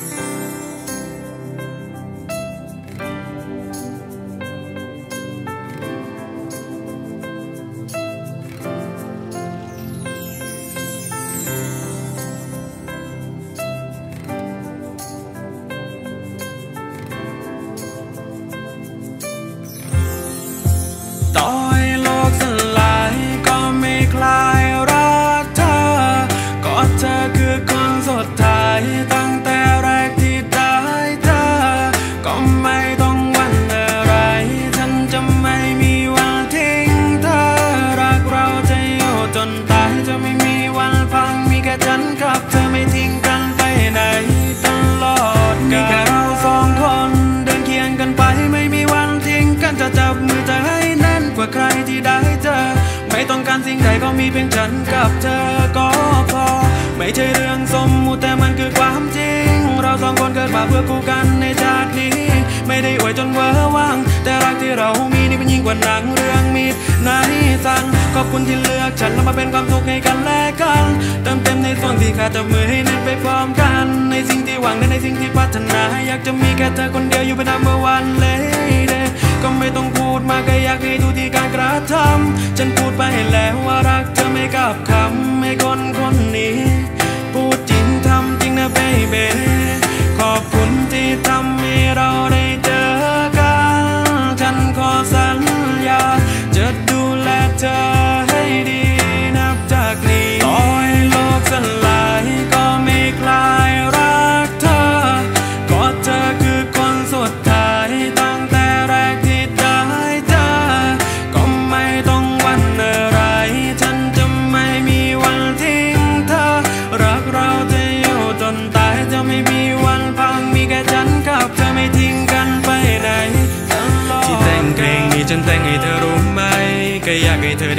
ต่ ที่ได้เจอไม่ต้องการสิ่งใดก็มีเพียงฉันกับเธอก็พอ ไม่ใช่เรื่องสมมุติแต่มันคือความจริง เราสองคนเกิดมาเพื่อคู่กันในชาตินี้ ไม่ได้อวยจนเวอร์วังแต่รักที่เรามีนี่มันยิ่งกว่าหนังเรื่องมีดในสั่งขอบคุณที่เลือกฉันแล้วมาเป็นความสุขให้กันและกันเติมเต็มในส่วนที่ขาดจับมือให้แน่นไปพร้อมกัน ในสิ่งที่หวังและในสิ่งที่ปรารถนา อยากจะมีแค่เธอคนเดียวอยู่เป็น number one lady ก็ไม่ต้องพูดมากก็อยากให้ดูที่การกระทำฉันพูดไปแล้วว่ารักเธอไม่กลับคำให้คนคนนี้ พูดจริงทำจริงนะเบบีขอบคุณที่ทำให้เรา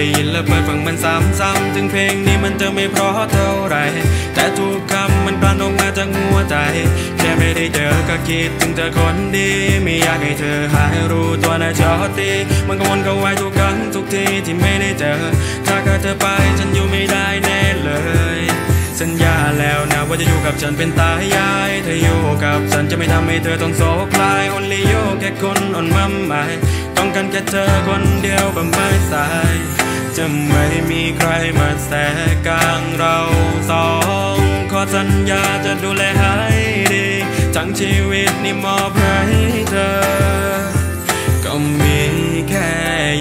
ได้ยินและเปิดฟังมันซ้ำๆถึงเพลงนี้มันจะไม่เพราะเท่าไร แต่ทุกคำมันกลั่นออกมาจากหัวใจ แค่ไม่ได้เจอก็คิดถึงเธอคนดี ไม่อยากให้เธอหายรู้ตัวนะจอตีมันก็วนก็วายทุกครั้งทุกทีที่ไม่ได้เจอ ถ้าเกิดเธอไปฉันอยู่ไม่ได้แน่เลยสัญญาแล้วนะว่าจะอยู่กับฉันเป็นตายาย เธออยู่กับฉันจะไม่ทำให้เธอต้องโศกลาย only you แค่คนอ่อนมั่มหมายต้องการแค่เธอคนเดียวบบไม่สาย จะไม่มีใครมาแทรกกลางเราสองขอสัญญาจะดูแลให้ดีทั้งชีวิตนี่มอบให้เธอ ก็มีแค่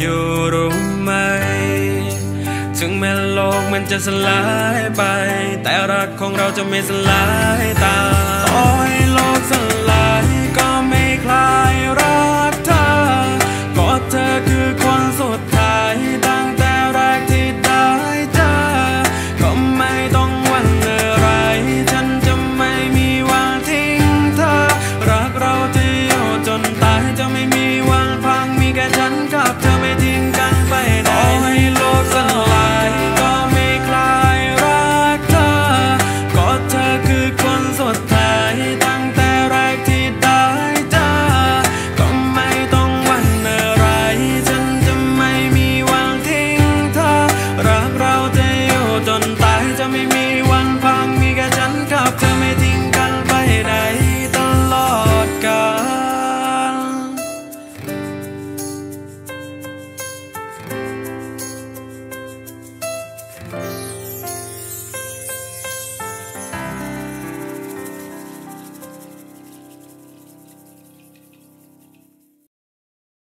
อยู่รู้ไหม ถึงแม้โลกมันจะสลายไป แต่รักของเราจะไม่สลายตามต่อให้